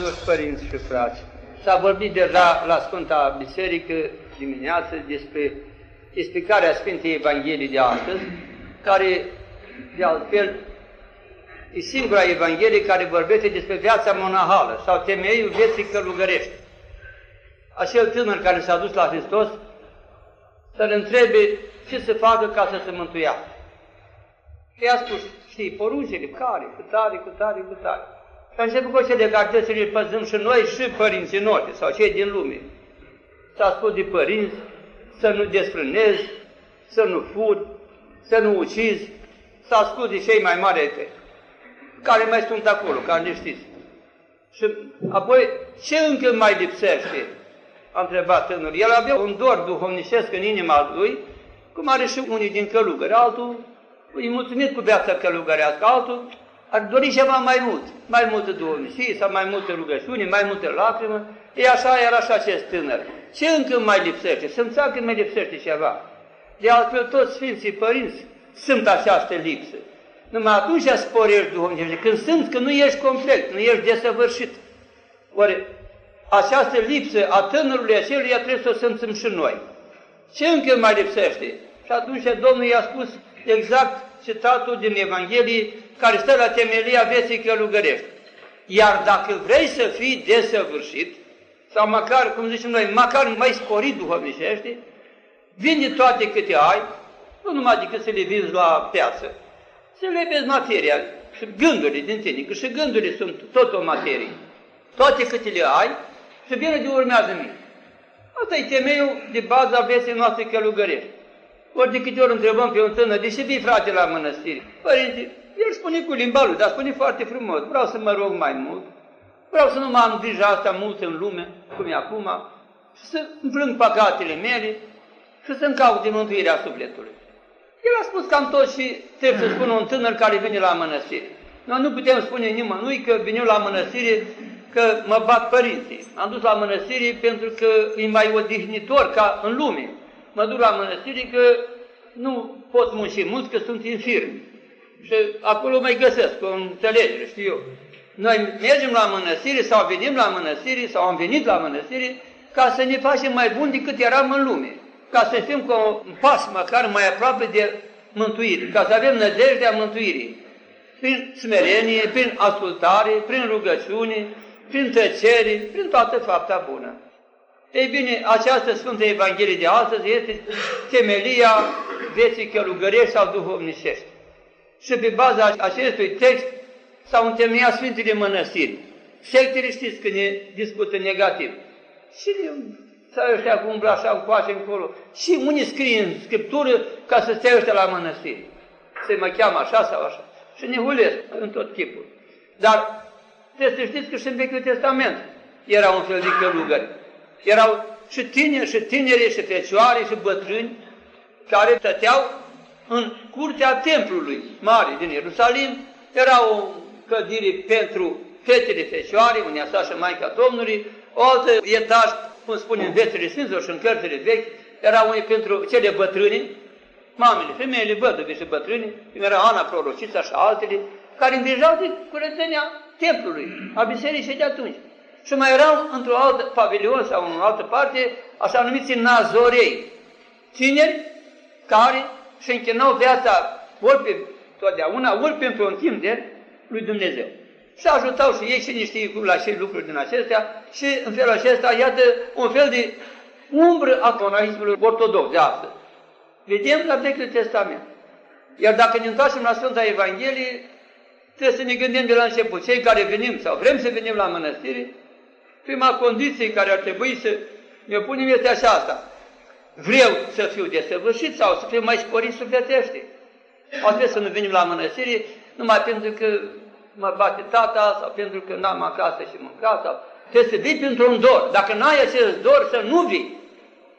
Stimați părinți și frați, s-a vorbit deja la Sfânta Biserică dimineață despre explicarea Sfintei Evangheliei de astăzi, care, de altfel, e singura Evanghelie care vorbește despre viața monahală sau temeiul vieții călugărești. Acel tânăr care s-a dus la Hristos să-l întrebe ce să facă ca să se mântuiască. Și i-a spus, știi, poruncile, care, cu tare, cu tare, cu tare. Și a început cu cele care să le păzăm și noi și părinții noștri sau cei din lume. S-a spus de părinți să nu desfrânezi, să nu furi, să nu ucizi, s-a spus de cei mai mari care mai sunt acolo, care ne știți. Și apoi, ce încă mai lipsește? A întrebat tânărul. El avea un dor duhovnicesc în inima lui, cum are și unii din călugări. Altul îi mulțumit cu viața călugărească, altul ar dori ceva mai mult, mai multă duhovnicie sau mai multe rugăciuni, mai multe lacrimă. E așa era și acest tânăr. Ce încă mai lipsește? Să înțeleg că mai lipsește ceva. De altfel, toți Sfinții Părinți sunt această lipsă. Numai atunci sporești duhovnicește, când sunt că nu ești complet, nu ești desăvârșit. Ori această lipsă a tânărului aceluia trebuie să o simțim și noi. Ce încă mai lipsește? Și atunci Domnul i-a spus exact citatul din Evanghelie care stă la temelia vieții călugărești. Iar dacă vrei să fii desăvârșit, sau măcar, cum zicem noi, măcar mai sporit duhovnicește, vinde toate câte ai, nu numai decât să le vinzi la piață, să le vezi materia și gândurile din tine, că și gândurile sunt tot o materie. Toate câte le ai și bine de urmează mine. Asta e temeiul de bază a vieții noastre călugărești. Ori de câte ori întrebăm pe un tânăr, de ce vii frate la mănăstire? Părinte, el spune cu limba lui, dar spune foarte frumos, vreau să mă rog mai mult, vreau să nu mă am grija asta mult în lume, cum e acum, și să împlâng păcatele mele și să-mi caute mântuirea sufletului. El a spus cam tot și trebuie să spună un tânăr care vine la mănăstire. Noi nu putem spune nimănui că vine la mănăstire că mă bat părinții. Am dus la mănăstire pentru că e mai odihnitor ca în lume. Mă duc la mănăstire că nu pot munci mult, că sunt infirm. Și acolo mai găsesc o înțelegere, știu eu. Noi mergem la mănăstire sau venim la mănăstire sau am venit la mănăstire ca să ne facem mai buni decât eram în lume. Ca să fim cu un pas măcar mai aproape de mântuire, ca să avem nădejdea mântuirii. Prin smerenie, prin ascultare, prin rugăciune, prin tăcere, prin toată fapta bună. Ei bine, această Sfântă Evanghelie de astăzi este temelia vieții călugărești sau duhovnicești. Și pe baza acestui text s-au întemeiat Sfintele Mănăstiri. Sectele știți că ne discută negativ. Și să ăștia cu umbra așa încoace încolo. Și unii scrie în Scriptură ca să stea ăștia la mănăstiri. Se mă cheamă așa sau așa. Și ne hulesc în tot tipul. Dar trebuie să știți că și în Vechiul Testament era un fel de călugări. Erau și tineri, și tineri, și fecioare, și bătrâni, care stăteau în curtea templului mare din Ierusalim. Era o cădire pentru fetele fecioare, unde așa și Maica Domnului, o altă etaj, cum spune în vețele Sfinților și în cărțile vechi, era unii pentru cele bătrâni, mamele, femeile văduve și bătrâni, cum era Ana Prorocița și altele, care îngrijau de curățenia templului, a bisericii de atunci. Și mai erau într-o altă pavilion sau în altă parte, așa numiți nazorei, tineri care și închinau viața ori pe totdeauna, ori pentru un timp de lui Dumnezeu. Și ajutau și ei și niște la și lucruri din acestea și în felul acesta, iată, un fel de umbră a monahismului ortodox de astăzi. Vedem la Vechiul Testament. Iar dacă ne întoarcem la Sfânta Evanghelie, trebuie să ne gândim de la început. Cei care venim sau vrem să venim la mănăstire, prima condiție care ar trebui să ne punem este așa asta. Vreau să fiu desăvârșit sau să fiu mai sporit sufletește. O trebuie să nu venim la mănăstire numai pentru că mă bate tata sau pentru că n-am acasă și mâncat sau trebuie să vii pentru un dor. Dacă n-ai acest dor, să nu vii.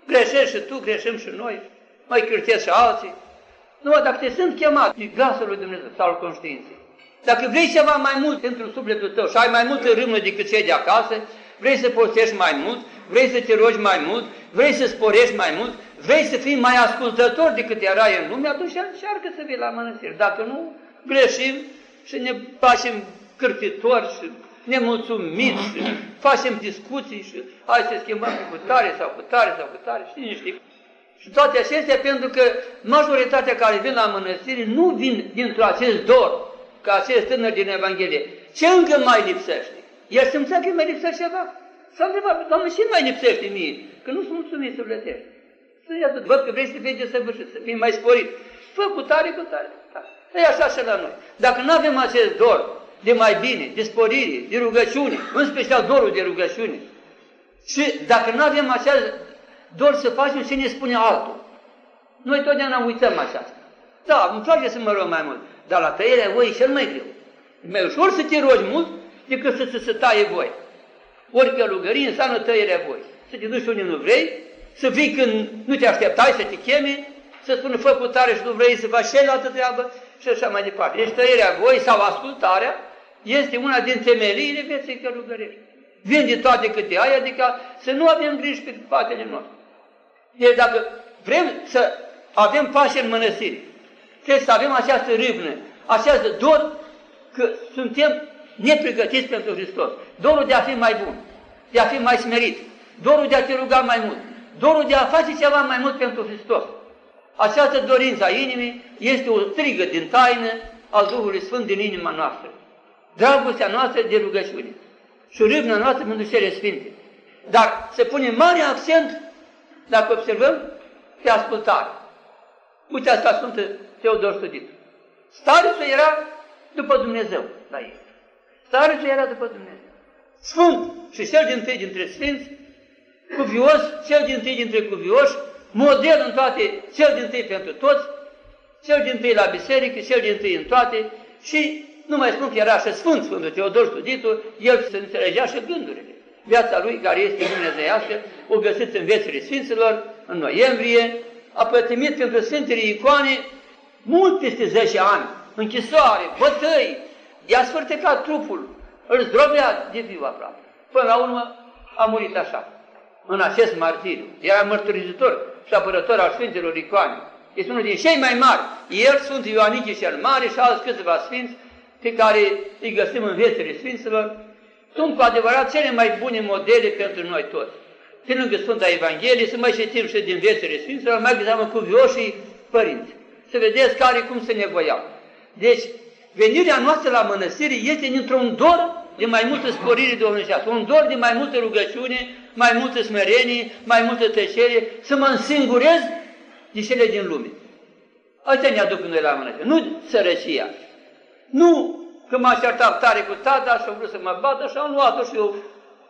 Greșești și tu, greșim și noi, mai cârtezi și alții. Nu, dacă te sunt chemat de glasul lui Dumnezeu sau al conștiinței. Dacă vrei ceva mai mult pentru sufletul tău și ai mai multă râmnă decât cei de acasă, vrei să postești mai mult, vrei să te rogi mai mult, vrei să sporești mai mult, vrei să fii mai ascultător decât erai în lume, atunci încearcă să vii la mănăstire. Dacă nu, greșim și ne facem cârtitori și nemulțumiți și facem discuții și hai să schimbăm cu tare sau cu tare sau cu tare, știi niște. Și toate acestea pentru că majoritatea care vin la mănăstire nu vin dintr-o acest dor, ca acest tânăr din Evanghelie. Ce încă mai lipsește? El simțea că mai lipsește ceva. S-a întrebat, Doamne, ce mai lipsește mie? Că nu sunt mulțumit să plătești. Să iată, văd că vrei să fii desăvârșit, să fii mai sporit. Fă cu tare, cu tare. Da. E așa și la noi. Dacă nu avem acest dor de mai bine, de sporire, de rugăciune, în special dorul de rugăciune, și dacă nu avem acest dor să facem ce ne spune altul, noi totdeauna uităm așa. Da, îmi place să mă rog mai mult, dar la tăierea voi e cel mai greu. E mai ușor să te rogi mult decât să, să, să taie voi. Ori călugărie înseamnă tăierea voi. Să te duci unde nu vrei, să vii când nu te așteptai să te cheme, să spună fă cu tare și nu vrei să faci celălalt treabă și așa mai departe. Deci tăierea voi sau ascultarea este una din temeliile vieții călugărești. Vinde toate câte ai, adică să nu avem griji pe patele noastre. Deci dacă vrem să avem pași în mănăstiri, trebuie să avem această râvnă, această dor că suntem nepregătiți pentru Hristos. Dorul de a fi mai bun, de a fi mai smerit, dorul de a te ruga mai mult, dorul de a face ceva mai mult pentru Hristos. Această dorință a inimii este o strigă din taină al Duhului Sfânt din inima noastră. Dragostea noastră de rugăciune și râvna noastră pentru cele Sfinte. Dar se pune mare accent, dacă observăm, pe ascultare. Uite asta Sfântă Teodor Studit. Starețul era după Dumnezeu la ei. Starețul era după Dumnezeu. Sfânt și cel din tâi dintre Sfinți, cuvios, cel din tâi dintre cuvioși, model în toate, cel din tâi pentru toți, cel din tâi la biserică, cel din tâi în toate și nu mai spun că era și Sfânt Sfântul Teodor Studitul, el se înțelegea și gândurile. Viața lui, care este dumnezeiască, o găsiți în viețile Sfinților, în noiembrie, a pătimit pentru Sfintele Icoane mult peste 10 ani, închisoare, bătăi, i-a sfârtecat trupul, îl zdrobea de viu aproape. Până la urmă a murit așa, în acest martiriu. Era mărturisitor și apărător al Sfinților Icoane. Este unul din cei mai mari. El, Sfântul Ioanichie cel Mare și alți câțiva sfinți pe care îi găsim în viețile Sfinților, sunt cu adevărat cele mai bune modele pentru noi toți. Pe lângă Sfânta Evanghelie, să mai citim și din viețile Sfinților, mai găseamă cu vioșii părinți. Să vedeți care cum se nevoiau. Deci, venirea noastră la mănăstire este dintr-un dor de mai multă sporire domnicească, un dor de mai multă rugăciune, mai multă smerenie, mai multă tăcere, să mă însingurez de cele din lume. Asta ne aduc noi la mănăstire, nu sărăcia. Nu că m-a certat tare cu tata și a vrut să mă bată și am luat-o și eu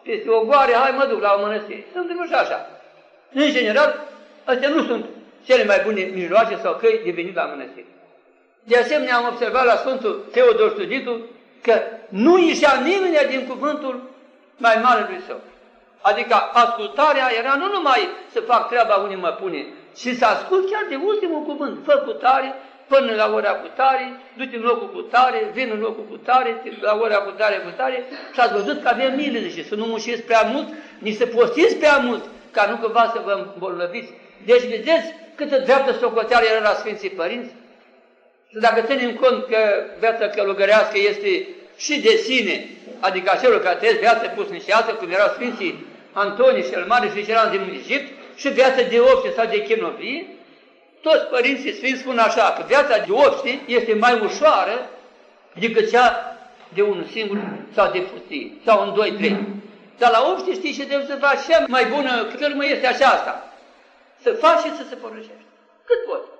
peste o goare, hai mă duc la o mănăstire. Sunt și așa. În general, astea nu sunt cele mai bune mijloace sau căi de venit la mănăstire. De asemenea, am observat la Sfântul Teodor Studitul că nu ieșea nimeni din cuvântul mai mare lui său. Adică ascultarea era nu numai să fac treaba unde mă pune, ci să ascult chiar de ultimul cuvânt, fă cu tare, până la ora cu tare, du-te în locul cu tare, vin în locul cu tare, la ora cu tare, cu tare, și ați văzut că avem milă, zice, să nu mușiți prea mult, nici să postiți prea mult, ca nu cumva să vă îmbolnăviți. Deci vedeți câtă dreaptă socoteală era la Sfinții Părinți? Și dacă ținem cont că viața călugărească este și de sine, adică acelor care trăiesc viața pusnicească, cum erau Sfinții Antonie cel Mare și ceilalți din Egipt, și viața de obște sau de chinovie, toți părinții sfinți spun așa, că viața de obște este mai ușoară decât cea de unul singur sau de pustie, sau în doi, trei. Dar la obște știi și de să faci cea mai bună cârmă este aceasta. Să faci și să se porășești. Cât poți.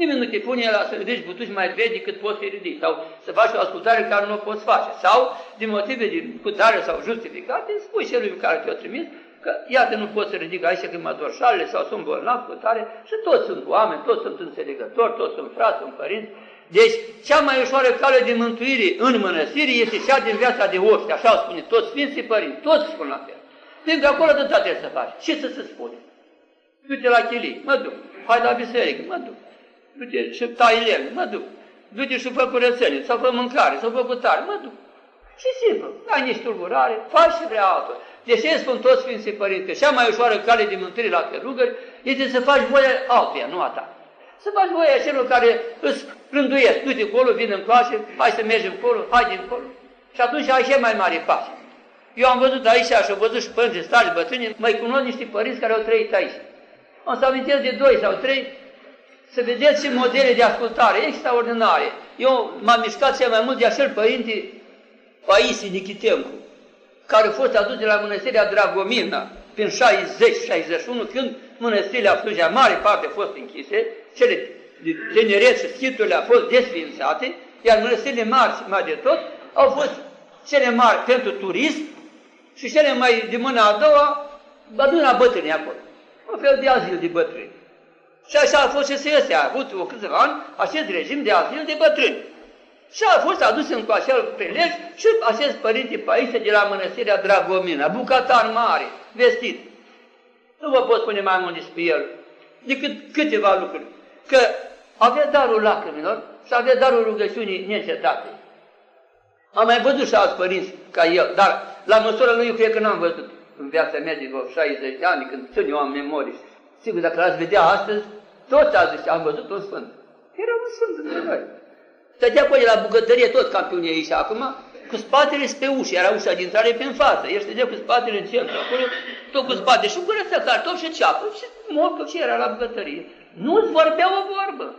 Nimeni nu te pune la să ridici butuci mai grei decât poți să ridici, sau să faci o ascultare care nu o poți face, sau din motive de putare sau justificate, spui celui care te-a trimis că iată nu pot să ridic aici că mă dor șalele sau sunt bolnav cu tare și toți sunt oameni, toți sunt înțelegători, toți sunt frați, sunt părinți. Deci cea mai ușoară cale de mântuire în mănăstire este cea din viața de oște, așa spune toți Sfinții Părinți, toți spun la fel. Pentru că acolo de trebuie să faci. Ce să se spune? Du-te la chilii, mă duc. Hai la biserică, mă duc. Du-te și tai lemn, mă duc. Du-te și fă curățenie, sau fă mâncare, sau fă cutare, mă duc. Și simplu, ai niște tulburare, faci și vrea altul. De ce spun toți Sfinții Părinți că cea mai ușoară cale de mântuire la călugări este să faci voia altuia, nu a ta. Să faci voia celor care îți rânduiesc. Du-te acolo, vin în coace, hai să mergem acolo, hai din acolo. Și atunci ai cea mai mare pace. Eu am văzut aici și am văzut și părinți stari bătrâni, mai cunosc niște părinți care au trăit aici. Am să amintesc de doi sau trei, să vedeți ce modele de ascultare extraordinare. Eu m-am mișcat cel mai mult de acel părinte Paisie Nichitencu, care a fost adus de la mănăstirea Dragomina, prin 60-61, când mănăstirile atunci, mare parte au fost închise, cele de tineret și schiturile au fost desfințate, iar mănăstirile mari mai de tot au fost cele mari pentru turism și cele mai de mâna a doua, aduna bătrâni acolo. Un fel de azil de bătrâni. Și așa a fost și se a avut o câțiva ani acest regim de azil de bătrâni. Și a fost adus în cu acel prilej și acest părinte Paisie de la mănăstirea Dragomina, bucatar mare, vestit. Nu vă pot spune mai mult despre el, decât câteva lucruri. Că avea darul lacrimilor și avea darul rugăciunii neîncetate. Am mai văzut și alți părinți ca el, dar la măsura lui eu cred că n-am văzut în viața mea de 60 de ani, când țin eu am memorie. Sigur, dacă l-ați vedea astăzi, toți ați zis, am văzut un sfânt. Era un sfânt între noi. Stătea acolo la bucătărie, tot campionii aici acum, cu spatele spre ușă, era ușa de intrare pe în față, el stătea cu spatele în centru, acolo, tot cu spatele și curăță cartof și ceapă și morcă ce era la bucătărie. Nu-ți vorbea o vorbă.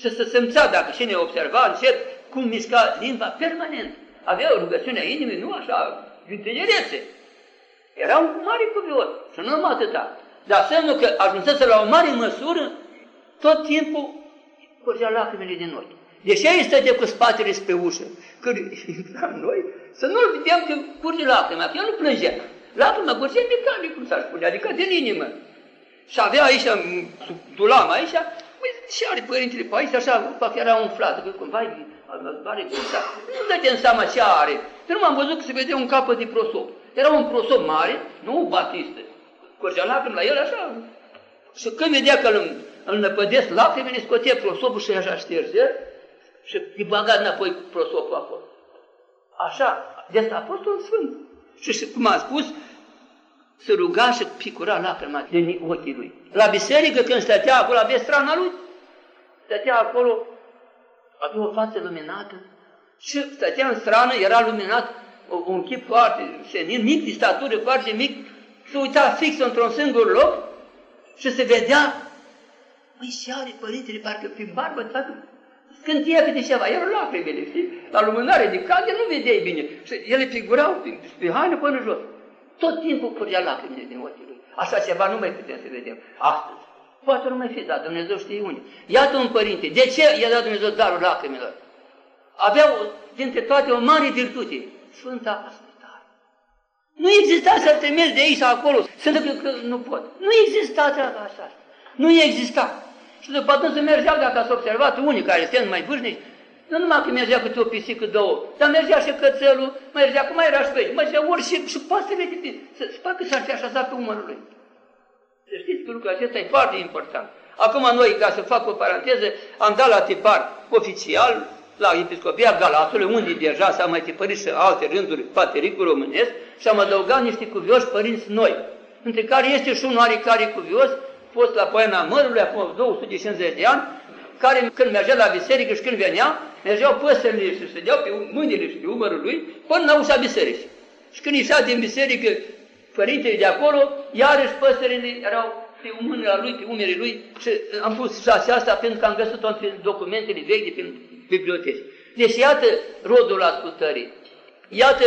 Și să simțea, dacă cine observa încet, cum mișca limba permanent. Avea o rugăciune a inimii, nu așa, din tinerețe. Era un mare cuviot și nu numai atâta. Dar semnul că ajunsese la o mare măsură, tot timpul curgea lacrimile din ochi. Deși ei stătea cu spatele spre ușă, când intram noi, să nu-l vedeam că curge lacrima, că el nu plângea. Lacrima curgea mecanic, cum s-ar spune, adică din inimă. Și avea aici, sub dulam aici, păi, și are părintele pe aici, așa, parcă era umflat, că cumva are gândea. Nu dădeam seama ce are. Dar nu m-am văzut că se vedea un capăt de prosop. Era un prosop mare, nu o batistă. Curgea lacrimi la el așa. Și când vedea că îl, îl năpădesc lacrimile, scotea prosopul și așa șterge și îi băga înapoi prosopul acolo. Așa, de asta a fost un sfânt. Și cum am spus, se ruga și picura lacrima din ochii lui. La biserică, când stătea acolo, avea strana lui, stătea acolo, avea o față luminată și stătea în strană, era luminat, un chip foarte senin, mic, de statură foarte mic, se uita fix într-un singur loc și se vedea, măi, și are părintele, parcă prin barbă, toată scântia câte ceva, erau lacrimile, știi? La lumânare de cade nu vedeai bine. Și ele figurau pe, pe haină până jos. Tot timpul curgea lacrimile din ochii lui. Așa ceva nu mai putem să vedem astăzi. Poate nu mai fi dat, Dumnezeu știe unde. Iată un părinte. De ce i-a dat Dumnezeu darul lacrimilor? Avea dintre toate o mare virtute. Sfânta ascultare. Nu exista să te mergi de aici sau acolo, să că nu pot. Nu exista treaba așa. Nu exista. Și după atunci mergeau, dacă ați observat, unii care sunt mai vârstnici, nu numai că mergea câte o pisică, două, dar mergea și cățelul, mergea cum mai era și mergea ori și, și pasăre de tine. Să, să facă s-ar fi așezat pe umărul lui. Să știți că lucrul acesta e foarte important. Acum noi, ca să fac o paranteză, am dat la tipar oficial, la Episcopia Galatului, unde deja s-au mai tipărit și alte rânduri patericul românesc și am adăugat niște cuvioși părinți noi, între care este și un oarecare cuvios fost la Poiana Mărului acum 250 de ani, care când mergea la biserică și când venea, mergeau păsările și stădeau pe mâinile și pe umărul lui până la ușa bisericii. Și când ieșea din biserică părintele de acolo, iarăși păsările erau pe mâinile lui, pe umerii lui și am pus și asta pentru că am găsit-o între documentele vechi de prin biblioteci. Deci iată rodul ascultării, iată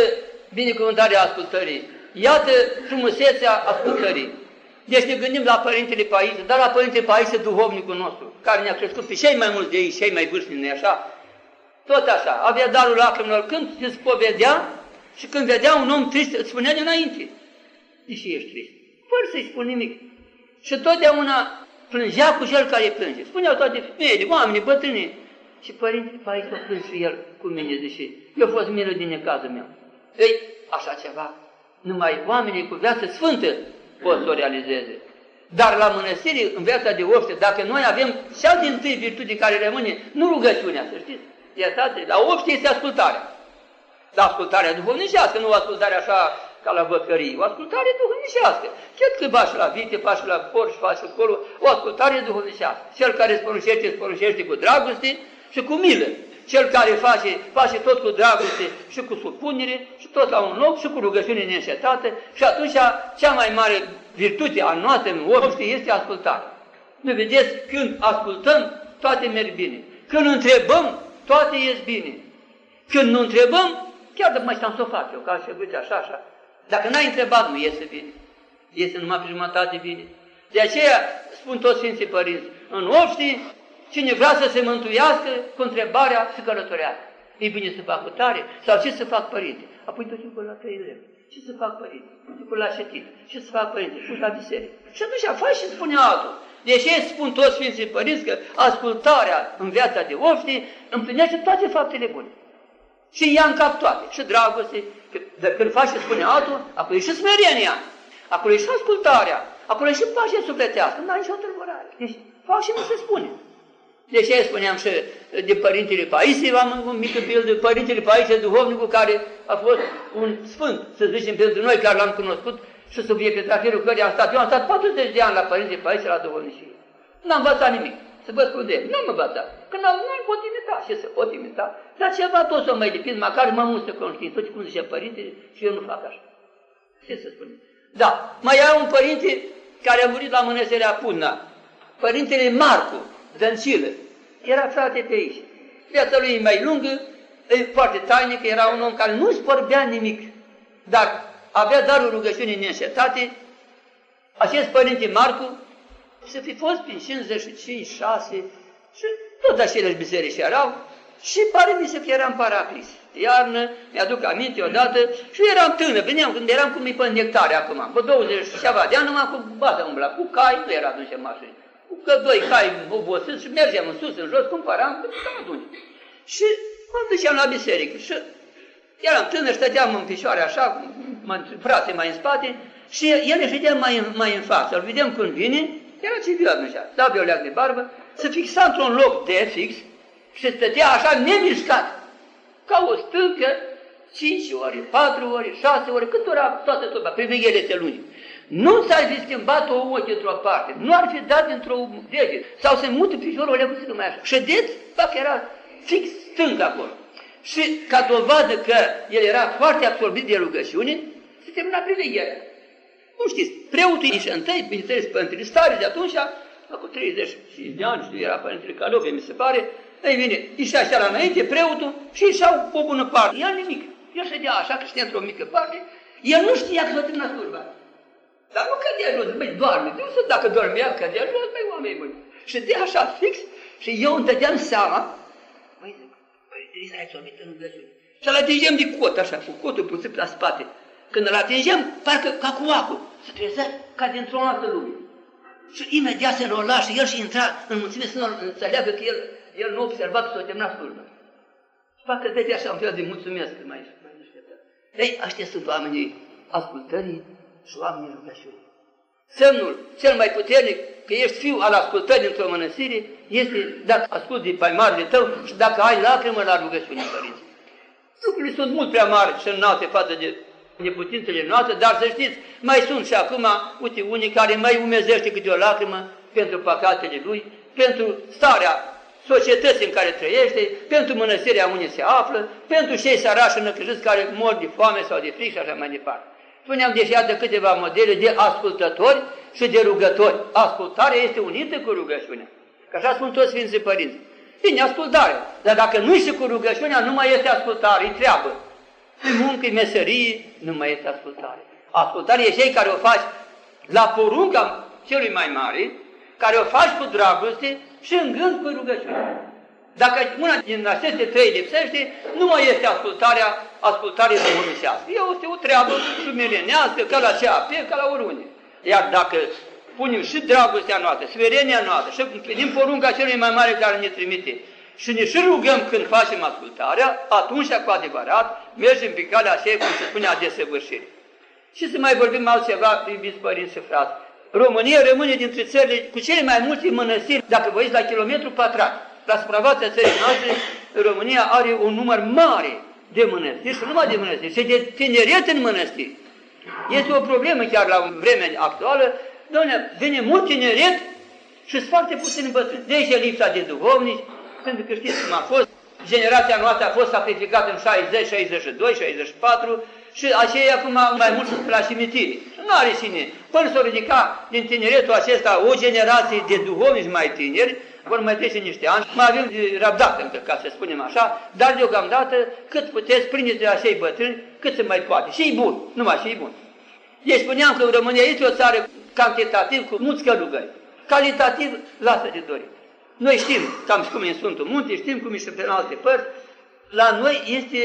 binecuvântarea ascultării, iată frumusețea ascultării, deci ne gândim la Părintele Paisie, dar la Părintele Paisie, duhovnicul nostru, care ne-a crescut pe cei mai mulți de ei, cei mai vârstnici, nu așa? Tot așa, avea darul lacrimilor când se spovedea și când vedea un om trist, îți spunea dinainte, deși ești trist, fără să-i spun nimic. Și totdeauna plângea cu cel care plânge. Spuneau toate femeile, oameni, bătrâni. Și Părintele Paisie a plâns și el cu mine, deși eu fost milă din necazul meu. Ei, așa ceva, numai oamenii cu viață sfântă pot să o realizeze. Dar la mănăstire, în viața de obște, dacă noi avem cea din tâi virtute care rămâne, nu rugăciunea, să știți, iertați la obște este ascultarea. Dar ascultarea duhovnicească, nu ascultarea așa ca la văcării, o ascultare duhovnicească. Chiar că bași la vite, faci la porci, faci acolo, o ascultare duhovnicească. Cel care spărunșește, spărunșește cu dragoste și cu milă. Cel care face, face tot cu dragoste și cu supunere și tot la un loc și cu rugăciune neînșetată și atunci cea mai mare virtute a noastră în orice este ascultarea. Nu vedeți, când ascultăm, toate merg bine. Când întrebăm, toate ies bine. Când nu întrebăm, chiar dacă mai stăm să o fac eu, ca să uite așa, așa. Dacă n-ai întrebat, nu iese bine. Iese numai pe jumătate bine. De aceea spun toți Sfinții Părinți, în orice, cine vrea să se mântuiască, cu întrebarea să călătorească. E bine să facă tare? Sau ce să fac părinte? Apoi tot timpul la trei lei. Ce să fac părinte? Timpul la șetit. Ce să fac părinte? Pus la biserică. Și atunci faci și spune altul. Deși spun toți Sfinții Părinți că ascultarea în viața de ofti împlinește toate faptele bune. Și ia în cap toate. Și dragoste, că, de când faci și spune altul, acolo e și smerenia, acolo e și ascultarea, acolo e și pace sufletească, nu ai nicio tulburare. Deci faci și nu se spune. Deci aia spuneam și de Părintele Paisie, am un mică de Părintele Paisie, duhovnicul care a fost un sfânt, să zicem, pentru noi care l-am cunoscut și subiectul traficul care am stat. Eu am stat 40 de ani la Părintele Paisie la duhovnicie. N-am învățat nimic. Să vă spun de el. N-am învățat. Că nu am pot imita. Ce să pot imita? Dar ceva tot să mai depinde, măcar mă mustă conștiință. Tot cum zice Părintele și eu nu fac așa. Ce să spun? Da. Mai era un părinte care a murit la mănăstirea Puna. Părintele Marcu, Dăncilă. Era frate pe aici. Viața lui e mai lungă, e foarte tainică, era un om care nu spărbea nimic, dar avea darul rugăciunii neînșetate. Acest părinte Marcu să fi fost prin 55, 6 și tot aceleași biserici erau și pare mi se că eram paraplis. Iarnă, mi-aduc aminte odată și eram tânăr, veneam când eram cu mi pe nectare acum, cu 20 și ceva de ani, numai cu bază umbla, cu cai, nu era atunci mașini că doi cai obosiți și mergeam în sus, în jos, cumpăram, cam atunci. Și mă duceam la biserică și eram tânăr, stăteam în picioare așa, frate mai în spate, și el își vedea mai în, mai în față. Îl vedem când vine, era civil atunci, da pe o leac de barbă, se fixa într-un loc de fix și stătea așa nemișcat, ca o stâncă, 5 ori, 4 ori, 6 ori, cât ora toată turba, priveghelete luni. Nu s-ar fi schimbat o ochi într-o parte, nu ar fi dat dintr-o deget, sau se mută piciorul ăla puțin mai așa. Ședeți, fac era fix stâng acolo. Și ca dovadă că el era foarte absorbit de rugăciune, se termina privegherea. Nu știți, preotul și întâi, bineînțeles, Părintele Stare de atunci, cu 30 de ani, știu, era Părintele Calove, mi se pare, ei bine, ieșea așa la înainte, preotul, și ieșeau o bună parte. Ea nimic. El ședea așa, că știa într-o mică parte, el nu știa că s-a terminat slujba. Dar nu cădea jos, băi, doarme. Nu știu dacă dormea, cădea jos, băi, oameni buni. Și de așa fix și eu îmi dădeam seama, băi, zic, băi, Elisa, ai sorbit în rugăciune. Și îl atingem de cot, așa, cu cotul pusip la spate. Când îl atingem, parcă ca cu acul, se trezea ca dintr-o altă lume. Și imediat se înrola și el și intra în mulțime să nu înțeleagă că el, el nu observa că s-a terminat slujba. Și facă de așa un fel de mulțumesc mai, mai Ei, aștia sunt oamenii ascultării și oamenii rugăciunii. Semnul cel mai puternic că ești fiu al ascultării într-o mănăstire este dacă asculti pe marele tău și dacă ai lacrimă la rugăciune, părinți. Lucrurile sunt mult prea mari și înalte față de neputințele noastre, dar să știți, mai sunt și acum, uite, unii care mai umezește câte o lacrimă pentru păcatele lui, pentru starea societății în care trăiește, pentru mănăstirea unde se află, pentru cei sărași năcăjiți care mor de foame sau de frică și așa mai departe. Spuneam deja de câteva modele de ascultători și de rugători. Ascultarea este unită cu rugăciunea. Că așa spun toți Sfinții Părinți. Bine, ascultare. Dar dacă nu și cu rugăciunea, nu mai este ascultare, e treabă. E muncă, e meserie, nu mai este ascultare. Ascultare e cei care o faci la porunca celui mai mare, care o faci cu dragoste și în gând cu rugăciune. Dacă una din aceste trei lipsește, nu mai este ascultarea, ascultare duhovnicească. Este o treabă sumirenească, ca la CAP, ca la oriunde. Iar dacă punem și dragostea noastră, smerenia noastră și din porunca celui mai mare care ne trimite și ne și rugăm când facem ascultarea, atunci cu adevărat mergem pe calea aceea, cum se spune, a desăvârșire. Și să mai vorbim altceva, iubiți părinți și frați. România rămâne dintre țările cu cele mai multe mănăstiri, dacă vă la kilometru pătrat la suprafața țării noastre, România are un număr mare de mănăstiri și numai de mănăstiri, și de tineret în mănăstiri. Este o problemă chiar la vremea actuală, doamne, vine mult tineret și sunt foarte puțini bătrâni. De aici lipsa de duhovnici, pentru că știți cum a fost, generația noastră a fost sacrificată în 60, 62, 64 și aceia acum mai mult sunt la cimitire. Nu are cine. Până s-o ridica din tineretul acesta o generație de duhovnici mai tineri, vor mai trece niște ani, mai avem răbdată încă, ca să spunem așa, dar deocamdată cât puteți, prindeți de acei bătrâni, cât se mai poate. Și e bun, numai și e bun. Deci spuneam că România este o țară cantitativ cu mulți călugări. Calitativ, lasă de dorit. Noi știm cam cum e în Sfântul Munte, știm cum e și pe alte părți, la noi este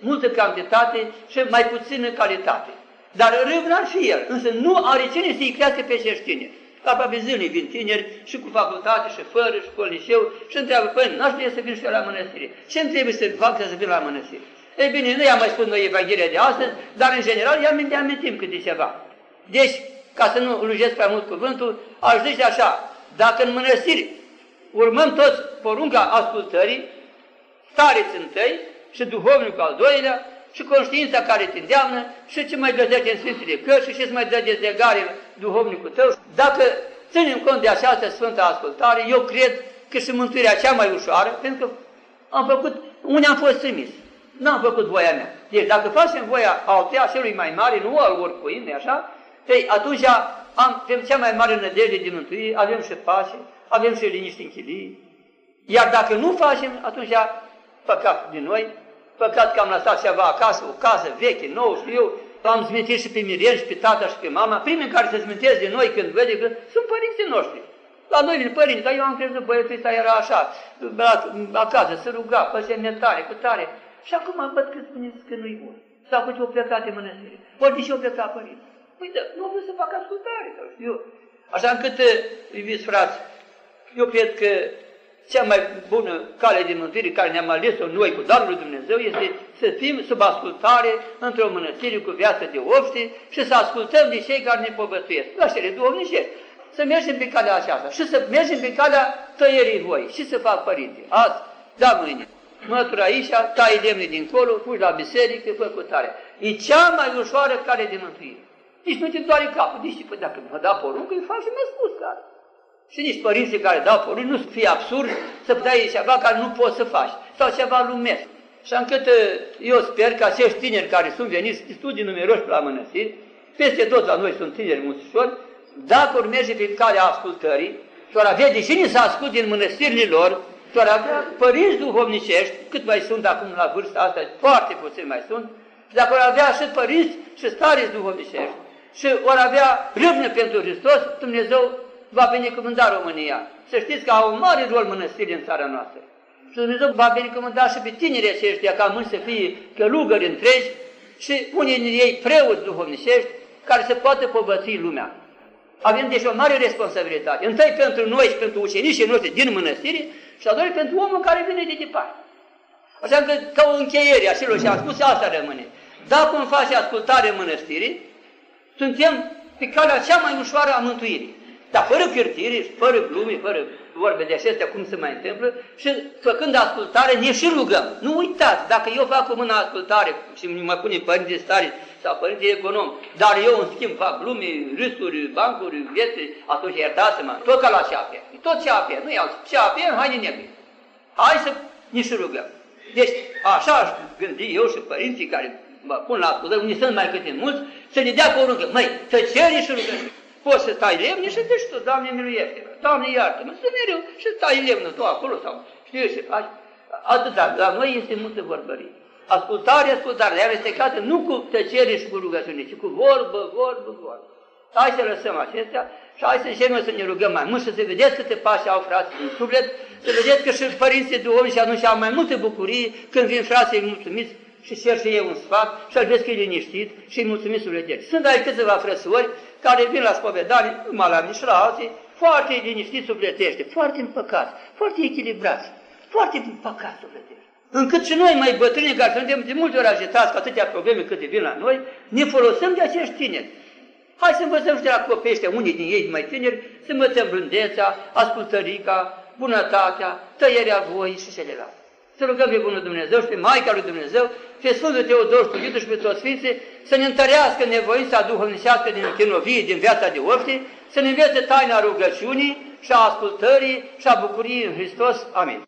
multă cantitate și mai puțină calitate. Dar râvn ar fi el, însă nu are cine să-i crească pe acești tineri. Aproape zilnic vin tineri și cu facultate și fără și cu liceu și întreabă, păi, n-aș vrea să vin și eu la mănăstire. Ce îmi trebuie să fac să vin la mănăstire? Ei bine, nu i-am mai spus noi Evanghelia de astăzi, dar în general i-am ne amintim câte ceva. Deci, ca să nu lungesc prea mult cuvântul, aș zice așa, dacă în mănăstiri urmăm toți porunca ascultării, stareți întâi și duhovnicul al doilea, și conștiința care te îndeamnă și ce mai găsește în Sfintele Cărți și ce mai dă dezlegare duhovnicul tău. Dacă ținem cont de această Sfântă Ascultare, eu cred că și mântuirea cea mai ușoară, pentru că am făcut, unde am fost trimis. N-am făcut voia mea. Deci dacă facem voia altea celui mai mare, nu al oricui, nu așa? Păi atunci am, avem cea mai mare nădejde de mântuire, avem și pace, avem și liniște în chilie. Iar dacă nu facem, atunci păcat din noi, păcat că am lăsat ceva acasă, o casă veche, nouă, știu eu, am zmintit și pe Mirien și pe tata și pe mama, primii care se zmintesc de noi când vede că sunt părinții noștri. La noi din părinți, dar eu am crezut, băietul ăsta era așa, acasă, se ruga, păsea tare, cu tare. Și acum văd că spuneți că nu-i bun. Sau că ce-o plecat de mănăstire. Ori de ce-o plecat părinți. Păi da, nu vreau să fac ascultare, sau știu eu. Așa încât, iubiți frați, eu cred că cea mai bună cale de mântuire care ne-am ales-o noi cu darul lui Dumnezeu este să fim sub ascultare într-o mănăstire cu viață de obște și să ascultăm de cei care ne povățuiesc, la cele duhovnicești. Să mergem pe calea aceasta și să mergem pe calea tăierii voi și să fac părinții. Azi, da mâine, mătura aici, tai lemne dincolo, fugi la biserică, fă cu tare. E cea mai ușoară cale de mântuire. Nici nu te doare capul. Nici, păi dacă mă da poruncă, îi faci și mi-a spus, care. Și nici părinții care dau porunci nu fie absurd să dai ceva care nu poți să faci, sau ceva lumesc. Și încât uh, eu sper că acești tineri care sunt veniți, studii numeroși la mănăstiri, peste tot la noi sunt tineri mulțișori, dacă ori merge pe calea ascultării, și ori avea de cine să asculte în mănăstirile lor, și ori avea părinți duhovnicești, cât mai sunt acum la vârsta asta, foarte puțin mai sunt, și dacă ori avea și părinți și stareți duhovnicești, și ori avea râvnă pentru Hristos, Dumnezeu va binecuvânta România. Să știți că au un mare rol mănăstirile în țara noastră. Și Dumnezeu va binecuvânta și pe tinerii aceștia ca mâini să fie călugări întregi și unii din ei preoți duhovnicești care să poată povăți lumea. Avem deci o mare responsabilitate. Întâi pentru noi și pentru ucenicii noștri din mănăstire și a doilea pentru omul care vine de departe. Așa că, ca o încheiere a celor ce am spus, asta rămâne. Dacă îmi face ascultare în mănăstire, suntem pe calea cea mai ușoară a mântuirii. Dar fără cârtire, fără glume, fără vorbe de acestea, cum se mai întâmplă, și făcând ascultare, ne și rugăm. Nu uitați, dacă eu fac o mână ascultare și mă pune părinții stare sau părinții econom, dar eu în schimb fac glume, râsuri, bancuri, vieți, atunci iertați-mă, tot ca la ceapie. Tot ceapie, nu iau ceapie, hai nebun. Hai să ne și rugăm. Deci, așa aș gândi eu și părinții care mă pun la ascultare, unii sunt mai câte mulți, să ne dea poruncă. Măi, tăcere și rugăciune. Poți să tai lemne și zici tu, Doamne miluiește Doamne iartă-mă, să mereu și tai lemnul tu acolo sau știu ce faci. Atâta, la noi este multă vorbărie. Ascultare, ascultare, ea amestecată nu cu tăcere și cu rugăciune, ci cu vorbă, vorbă, vorbă. Hai să lăsăm acestea și hai să începem să ne rugăm mai mult, să se vedeți câte pași au frații în suflet, să vedeți că și părinții duhovnici atunci au mai multe bucurii când vin frații mulțumiți și cer și eu un sfat și al vezi că e liniștit și îi mulțumit sufletești. Sunt aici câteva frăsori care vin la spovedanie, numai la mine și la alții, foarte liniștiți sufletește, foarte împăcați, foarte echilibrați, foarte împăcați sufletește. Încât și noi mai bătrâni care suntem de multe ori agitați cu atâtea probleme câte vin la noi, ne folosim de acești tineri. Hai să învățăm și de la copii ăștia, unii din ei mai tineri, să învățăm blândețea, ascultărica, bunătatea, tăierea voii și celelalte. Să rugăm pe Bunul Dumnezeu și pe Maica lui Dumnezeu, pe Sfântul Teodor Studitul și pe toți Sfinții, să ne întărească nevoința duhovnicească din chinovie, din viața de obște, să ne învețe taina rugăciunii și a ascultării și a bucuriei în Hristos. Amin.